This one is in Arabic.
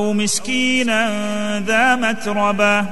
أو مسكينا ذا متربة